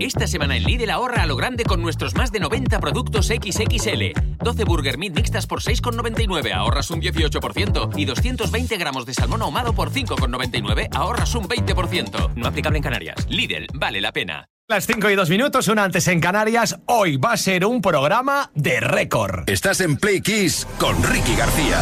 Esta semana en Lidl ahorra a lo grande con nuestros más de 90 productos XXL. 12 Burger Meat mixtas por 6,99, ahorras un 18%. Y 220 gramos de salmón ahumado por 5,99, ahorras un 20%. No aplicable en Canarias. Lidl, vale la pena. Las 5 y 2 minutos, una antes en Canarias. Hoy va a ser un programa de récord. Estás en Play Kiss con Ricky García.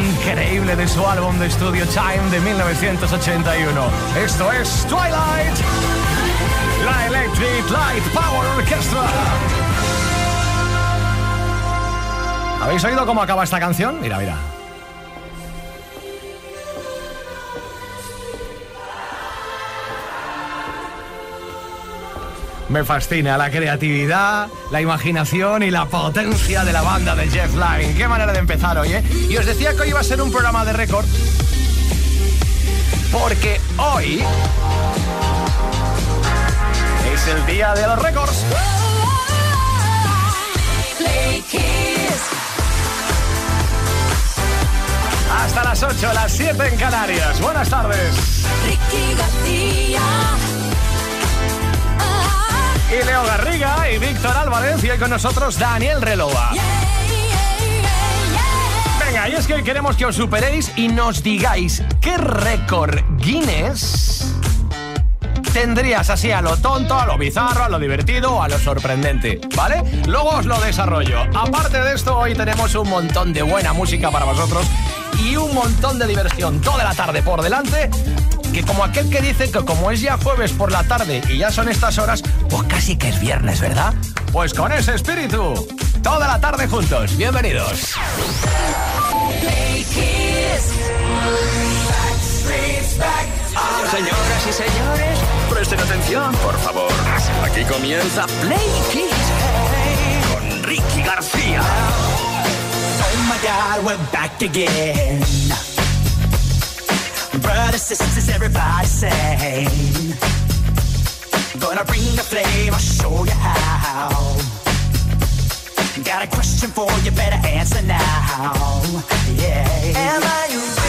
Increíble de su álbum de estudio Time de 1981. Esto es Twilight, la Electric Light Power Orchestra. ¿Habéis oído cómo acaba esta canción? Mira, mira. Me fascina la creatividad, la imaginación y la potencia de la banda de Jeff Lynne. Qué manera de empezar hoy, ¿eh? Y os decía que hoy iba a ser un programa de récord. Porque hoy es el día de los récords. Hasta las 8, las 7 en Canarias. Buenas tardes. Y Leo Garriga y Víctor Álvarez y hoy con nosotros Daniel Relova. Venga, y es que queremos que os superéis y nos digáis qué récord Guinness tendrías así a lo tonto, a lo bizarro, a lo divertido o a lo sorprendente, ¿vale? Luego os lo desarrollo. Aparte de esto, hoy tenemos un montón de buena música para vosotros y un montón de diversión toda la tarde por delante que como aquel que dice que como es ya jueves por la tarde y ya son estas horas, pues casi que es viernes, ¿verdad? Pues con ese espíritu, Toda la tarde juntos. Bienvenidos. Señoras y señores, presten atención, por favor. Aquí comienza Play Kiss con Ricky García. Oh my God, we're back again. Brothers, sisters, everybody say. Gonna bring the flame, I'll show you how. Got a question for you, better answer now. Yeah. Am I original?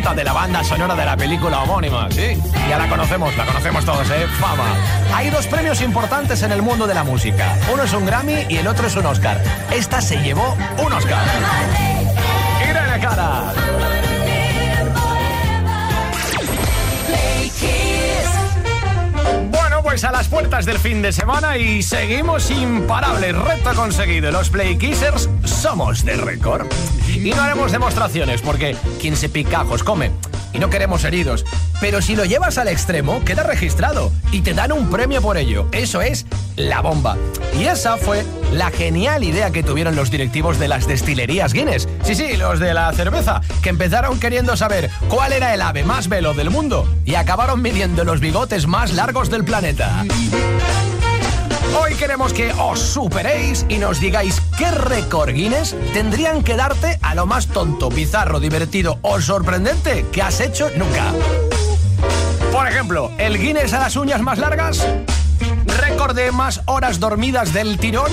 1980 de la banda sonora de la película homónima, sí. Ya la conocemos, la conocemos todos, ¿eh? Fama. Hay dos premios importantes en el mundo de la música. Uno es un Grammy y el otro es un Oscar. Esta se llevó un Oscar. Irene Cara. Bueno, pues a las puertas del fin de semana y seguimos imparables. Reto conseguido. Los Play Kissers somos de récord. Y no haremos demostraciones porque quien se picajos come y no queremos heridos. Pero si lo llevas al extremo, queda registrado y te dan un premio por ello. Eso es la bomba. Y esa fue la genial idea que tuvieron los directivos de las destilerías Guinness. Sí, sí, los de la cerveza, que empezaron queriendo saber cuál era el ave más veloz del mundo y acabaron midiendo los bigotes más largos del planeta. Hoy queremos que os superéis y nos digáis qué récord Guinness tendrían que darte a lo más tonto, bizarro, divertido o sorprendente que has hecho nunca. Por ejemplo, el Guinness a las uñas más largas. Récord de más horas dormidas del tirón.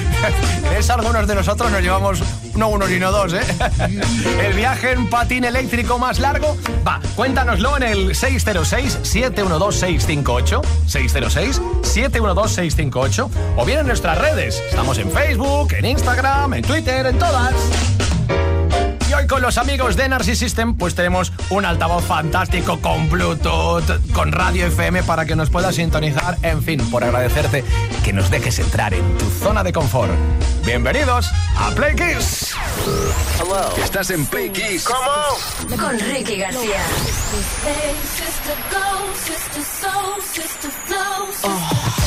es algunos de nosotros nos llevamos no uno sino dos, ¿eh? El viaje en patín eléctrico más largo. Va, cuéntanoslo en el 606-712-658. 606-712-658. O bien en nuestras redes. Estamos en Facebook, en Instagram, en Twitter, en todas. Hoy con los amigos de Narcis System pues tenemos un altavoz fantástico con Bluetooth, con radio FM para que nos puedas sintonizar. En fin, por agradecerte que nos dejes entrar en tu zona de confort. Bienvenidos a Play Kiss. Estás en Play Kiss. ¿Cómo? Con Ricky García. You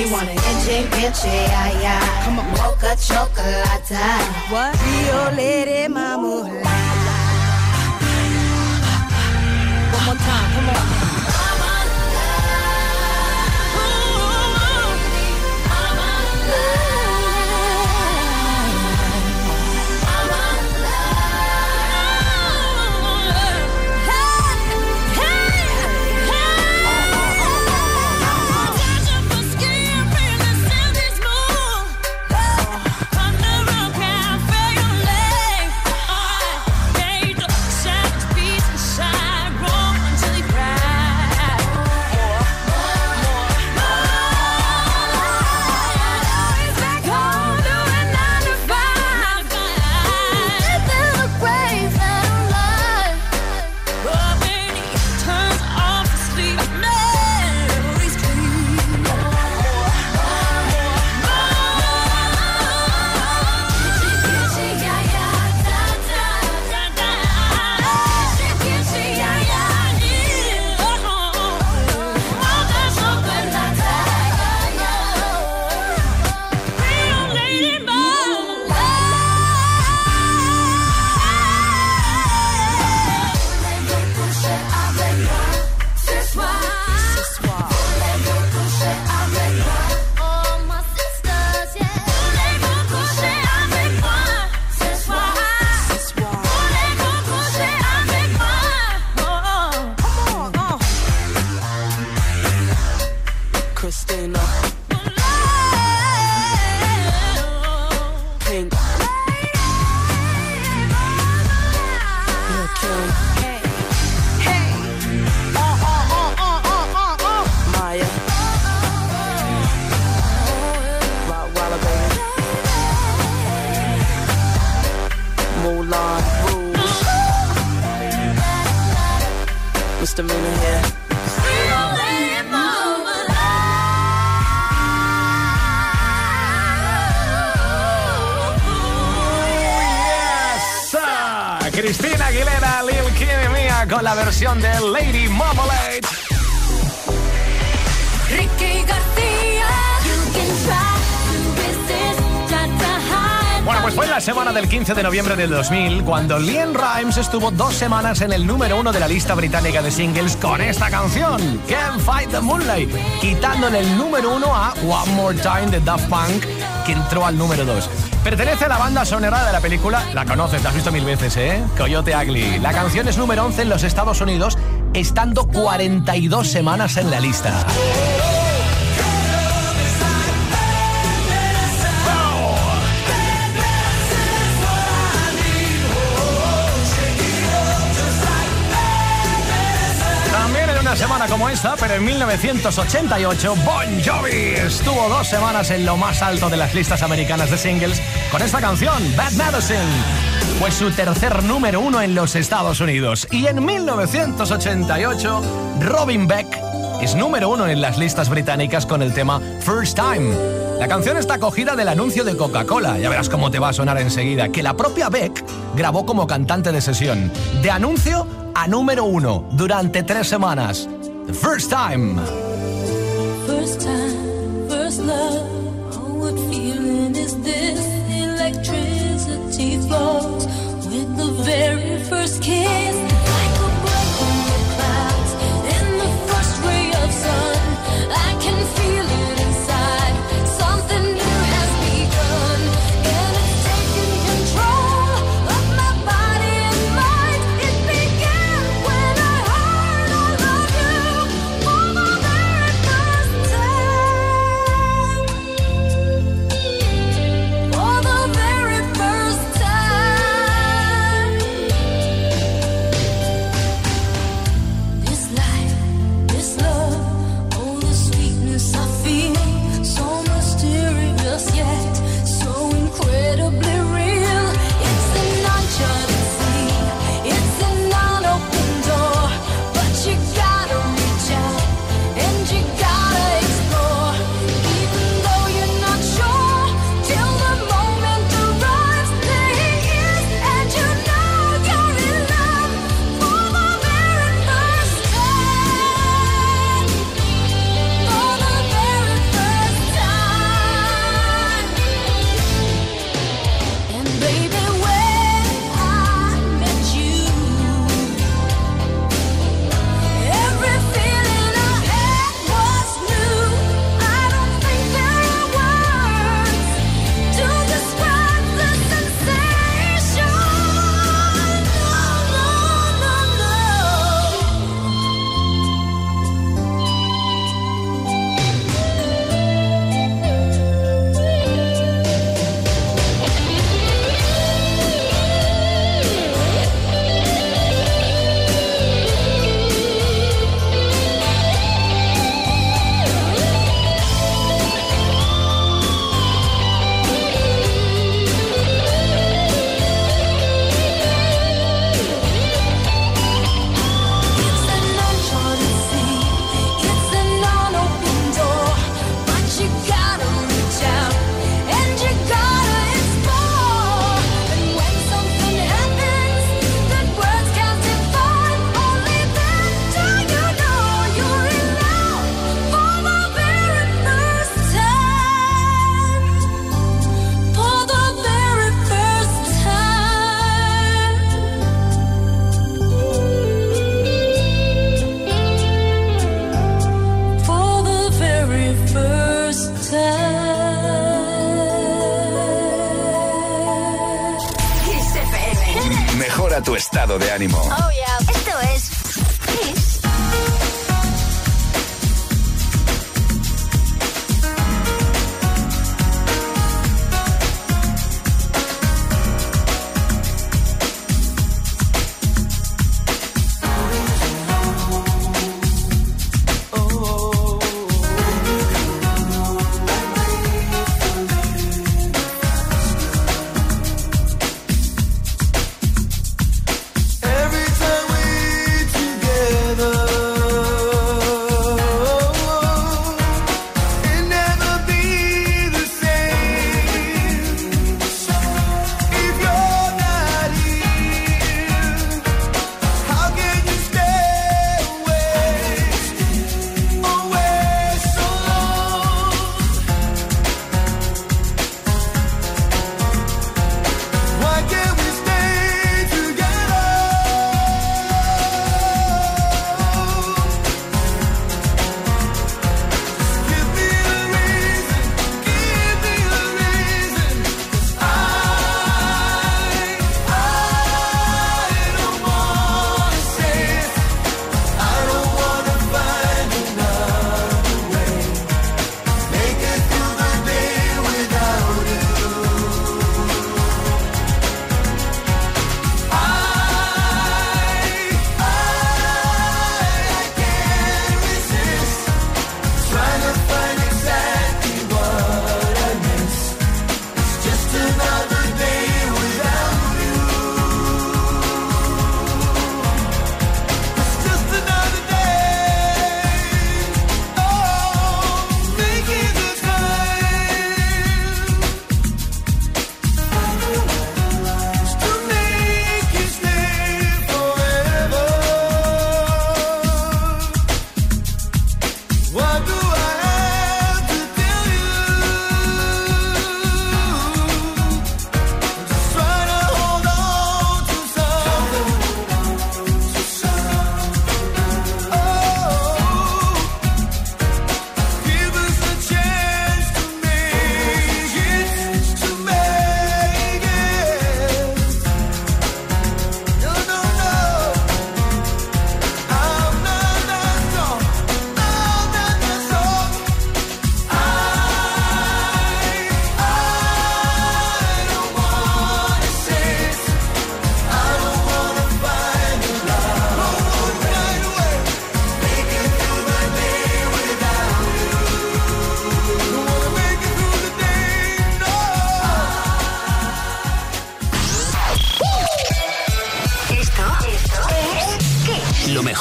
expensive taste. You want an inche, inche, ay, ay. Come on. Mocha chocolate. What? Rio Lady Mama. One more time, come on. 15 de noviembre del 2000 cuando Liam Rimes estuvo dos semanas en el número uno de la lista británica de singles con esta canción, Can't Fight the Moonlight, quitándole el número uno a One More Time de Daft Punk, que entró al número dos. Pertenece a la banda sonora de la película, la conoces, la has visto mil veces, ¿eh? Coyote Ugly. La canción es número 11 en los Estados Unidos, estando 42 semanas en la lista. Pero en 1988, Bon Jovi estuvo dos semanas en lo más alto de las listas americanas de singles con esta canción, Bad Medicine. Fue su tercer número uno en los Estados Unidos. Y en 1988, Robin Beck es número uno en las listas británicas con el tema First Time. La canción está cogida del anuncio de Coca-Cola, ya verás cómo te va a sonar enseguida, que la propia Beck grabó como cantante de sesión. De anuncio a número uno durante tres semanas. First Time. First time, first love. Oh, what feeling is this? Electricity flows with the very first kiss. Like a in the clouds. In the first ray of sun, I can feel de ánimo. Oh yeah.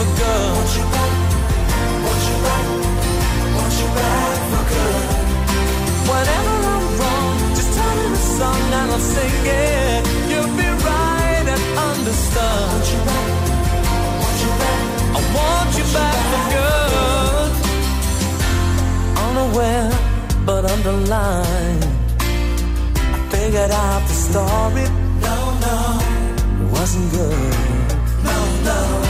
for good. Want you back, want you back, want you back for good. Whenever I'm wrong, just tell me the song and I'll sing it. You'll be right and understood. Want you back, want you back, I want you back for good. Unaware, but underlined. I figured out the story. No, no, it wasn't good. No, no.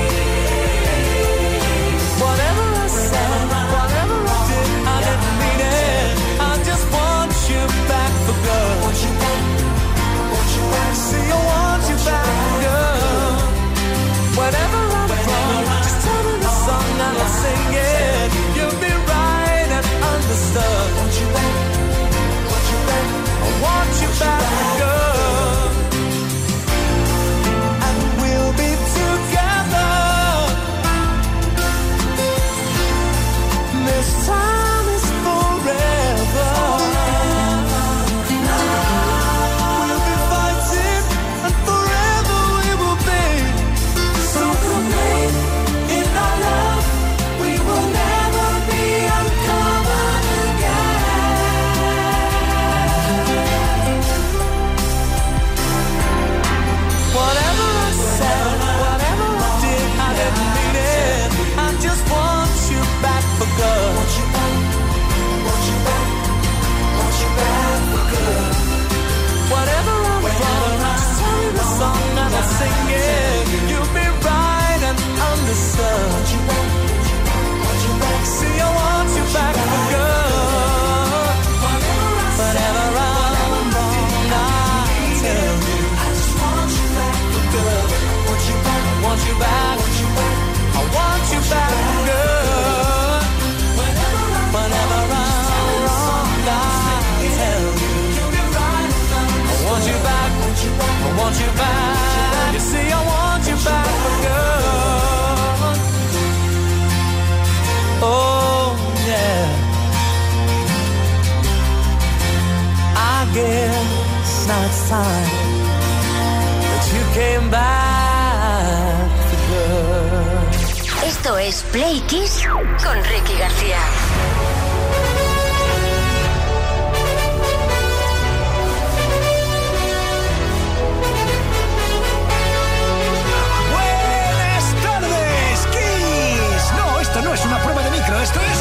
See, I the sun. Time that you came back for good. Esto es Play Kiss con Ricky García. Buenas tardes, Kiss. No, esto no es una prueba de micro, esto es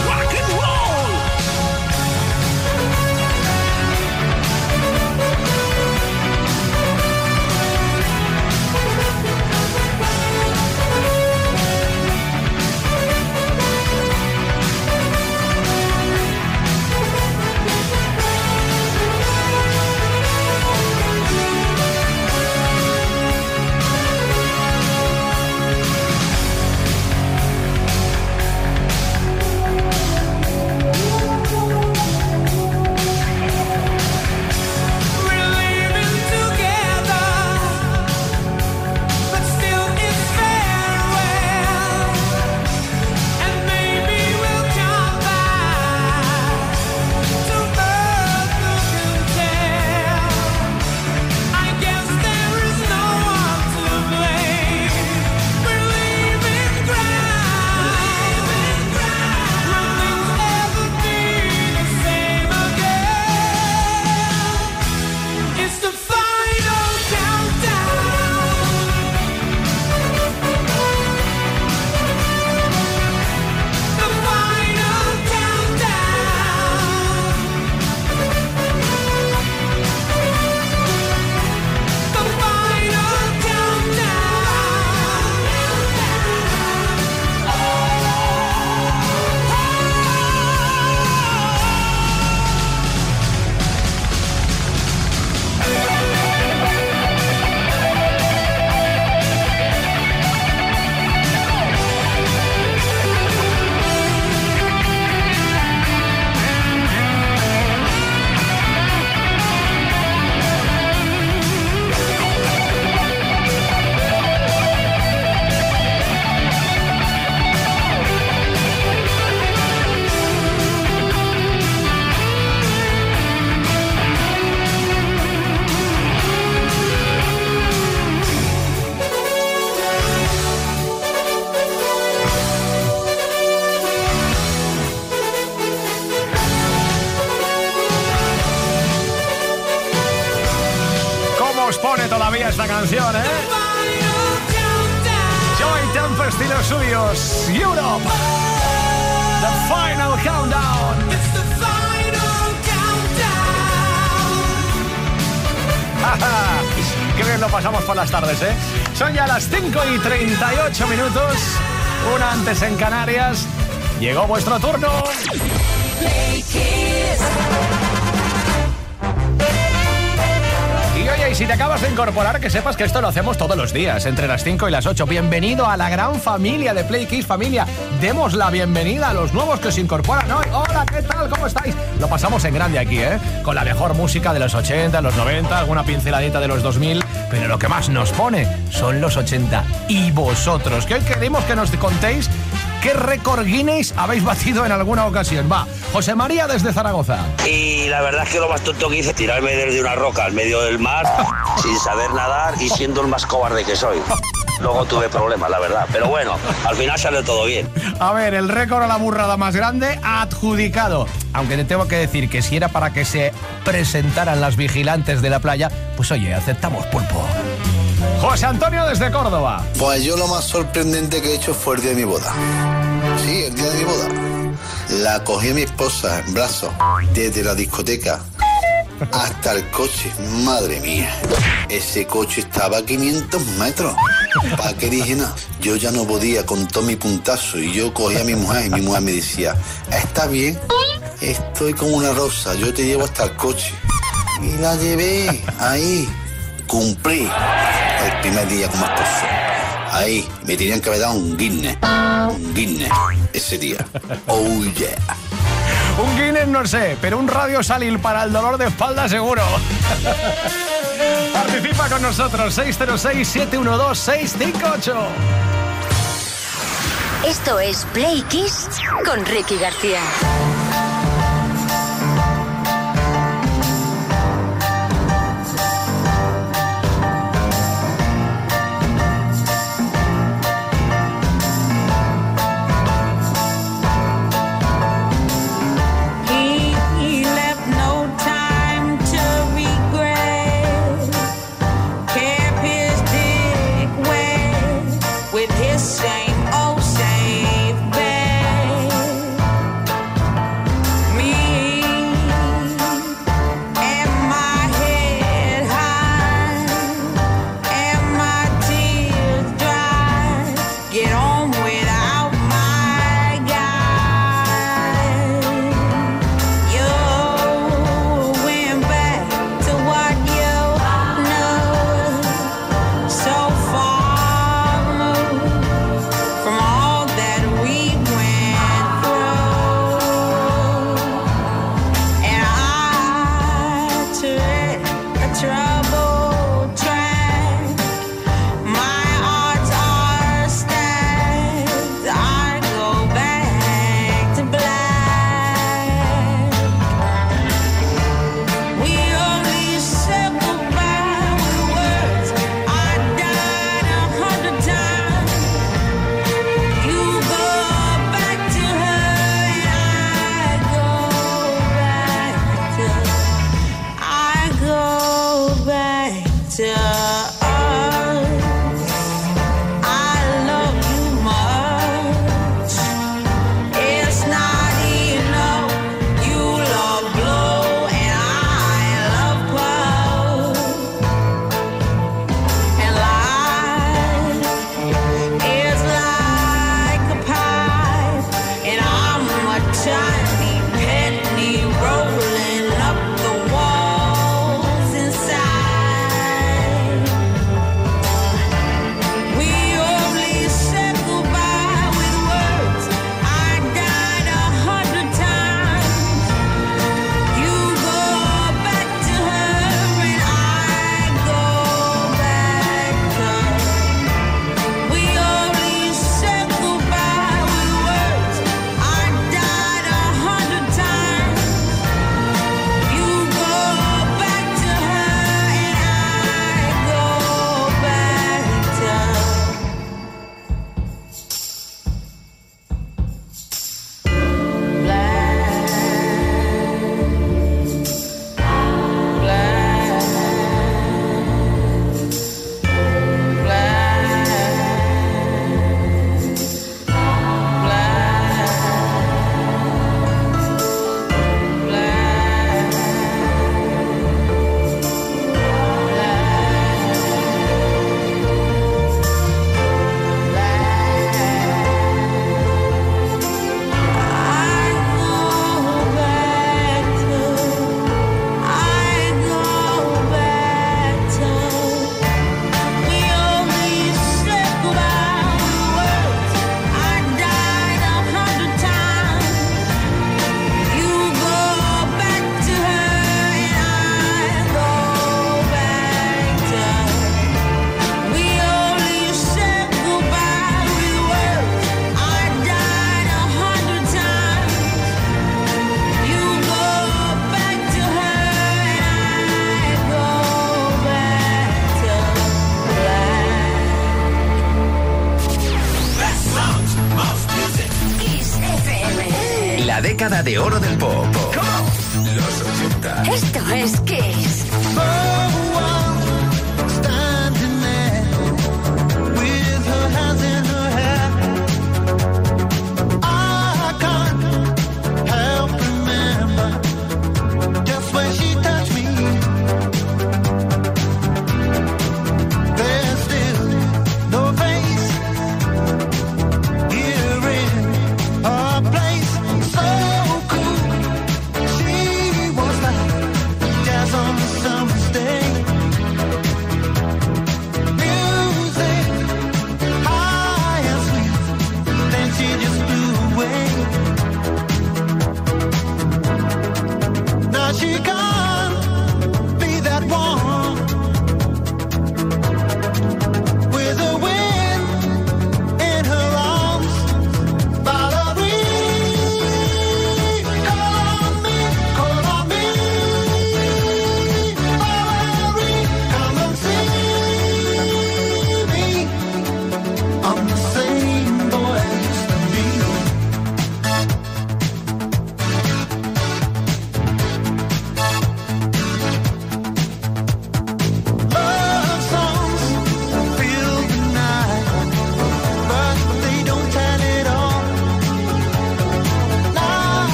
las 5 y 38 minutos. Una antes en Canarias. Llegó vuestro turno. Y oye, y si te acabas de incorporar, que sepas que esto lo hacemos todos los días, entre las 5 y las 8. Bienvenido a la gran familia de Play Kiss Familia. Demos la bienvenida a los nuevos que se incorporan hoy. ¿Qué tal? ¿Cómo estáis? Lo pasamos en grande aquí, ¿eh? Con la mejor música de los 80, los 90, alguna pinceladita de los 2000. Pero lo que más nos pone son los 80. Y vosotros, hoy queremos que nos contéis qué récord Guinness habéis batido en alguna ocasión. Va, José María desde Zaragoza. Y la verdad es que lo más tonto que hice es tirarme desde una roca al medio del mar sin saber nadar y siendo el más cobarde que soy. Luego tuve problemas, la verdad. Pero bueno, al final salió todo bien. A ver, el récord a la burrada más grande adjudicado. Aunque te tengo que decir que si era para que se presentaran las vigilantes de la playa, pues oye, aceptamos pulpo. José Antonio desde Córdoba. Pues yo lo más sorprendente que he hecho fue el día de mi boda. Sí, el día de mi boda. La cogí a mi esposa en brazos desde la discoteca hasta el coche. Madre mía, ese coche estaba a 500 metros. ¿Para qué dije nada? Yo ya no podía con todo mi puntazo y yo cogí a mi mujer y mi mujer me decía, está bien, estoy como una rosa, yo te llevo hasta el coche. Y la llevé ahí, cumplí primer día como esposo. Ahí, me tenían que haber dado un Guinness. Un Guinness ese día. Oh yeah. Un Guinness no sé, pero un radio salil para el dolor de espalda seguro. Participa con nosotros 606-712-658. Esto es Play Kiss con Ricky García.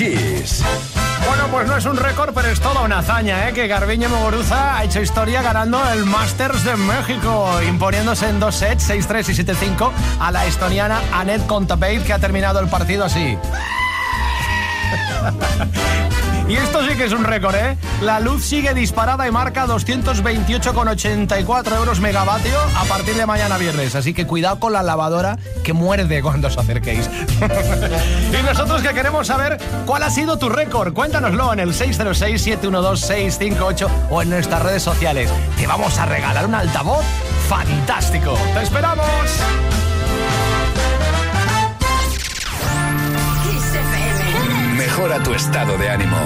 Kiss. Bueno, pues no es un récord, pero es toda una hazaña, ¿eh? Que Garbiñe Mogoruza ha hecho historia ganando el Masters de México, imponiéndose en dos sets, 6-3 y 7-5, a la estoniana Annette Contapeit, que ha terminado el partido así. Y esto sí que es un récord, ¿eh? La luz sigue disparada y marca 228,84 euros megavatio a partir de mañana viernes. Así que cuidado con la lavadora que muerde cuando os acerquéis. y nosotros que queremos saber cuál ha sido tu récord, cuéntanoslo en el 606-712-658 o en nuestras redes sociales. Te vamos a regalar un altavoz fantástico. ¡Te esperamos! mejora tu estado de ánimo.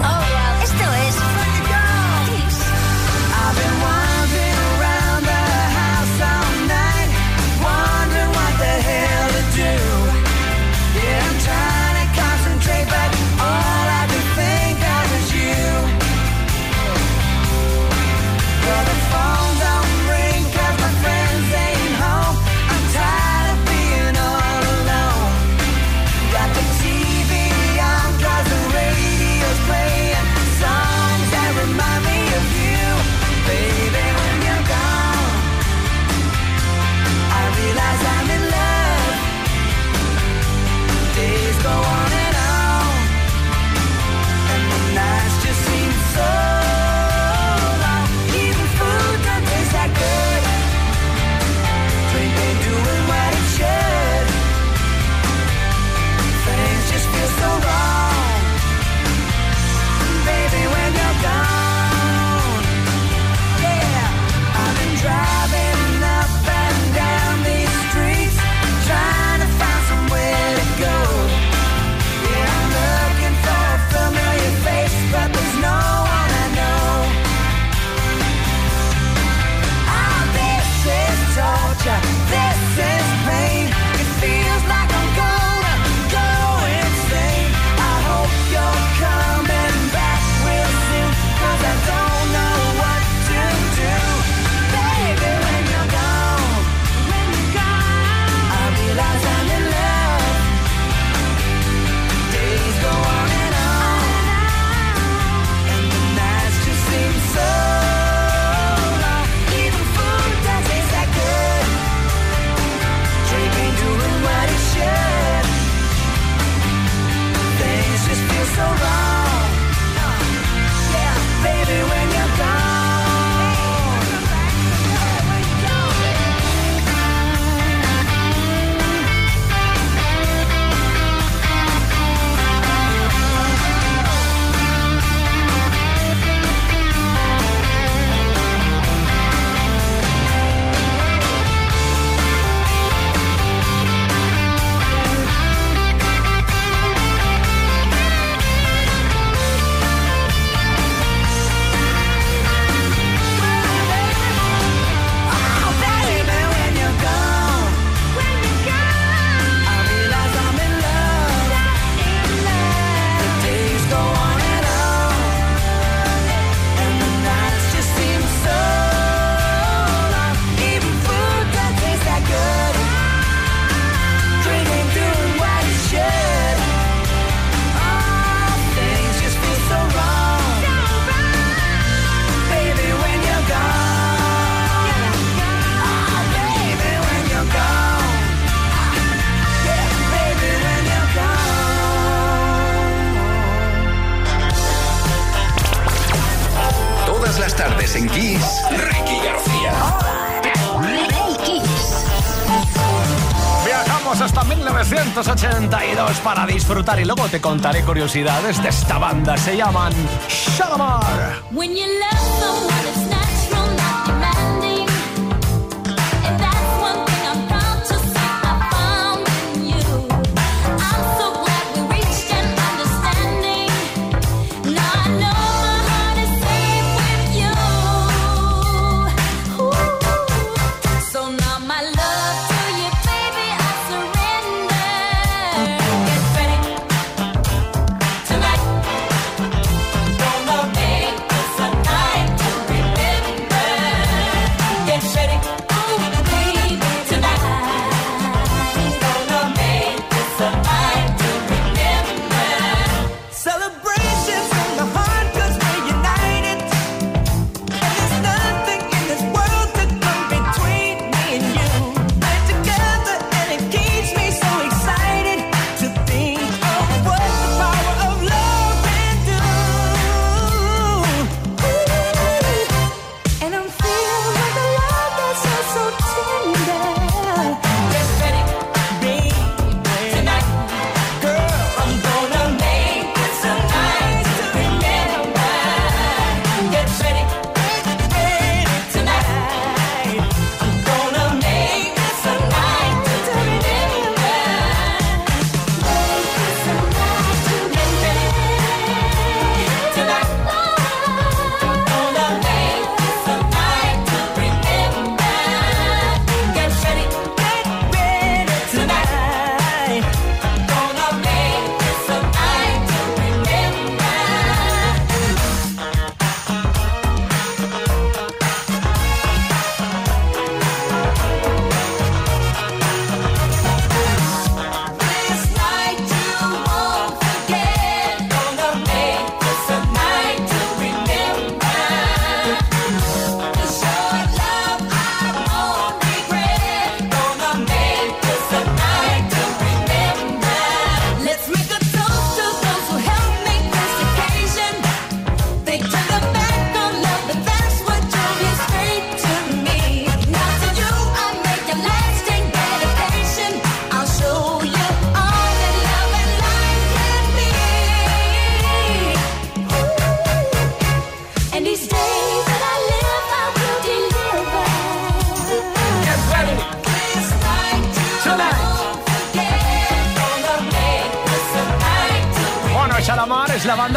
Disfrutar y luego te contaré curiosidades de esta banda. Se llaman Shalamar. When you love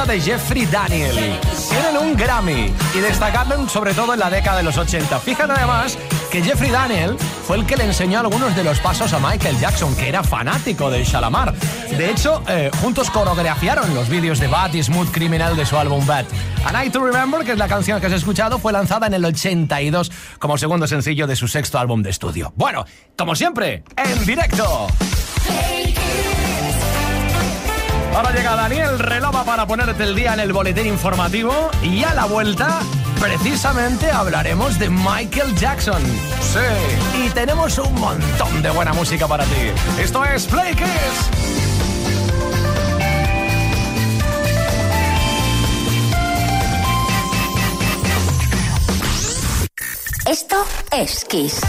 de Jeffrey Daniel. Tienen un Grammy y destacaron sobre todo en la década de los 80. Fíjate además que Jeffrey Daniel fue el que le enseñó algunos de los pasos a Michael Jackson, que era fanático de Shalamar. De hecho, eh, juntos coreografiaron los vídeos de Bad y Smooth Criminal de su álbum Bad. A Night to Remember, que es la canción que has escuchado, fue lanzada en el 82 como segundo sencillo de su sexto álbum de estudio. Bueno, como siempre, en directo. Ahora llega Daniel Relova para ponerte el día en el boletín informativo y a la vuelta precisamente hablaremos de Michael Jackson. Sí, y tenemos un montón de buena música para ti. Esto es Play Kiss. Esto es Kiss.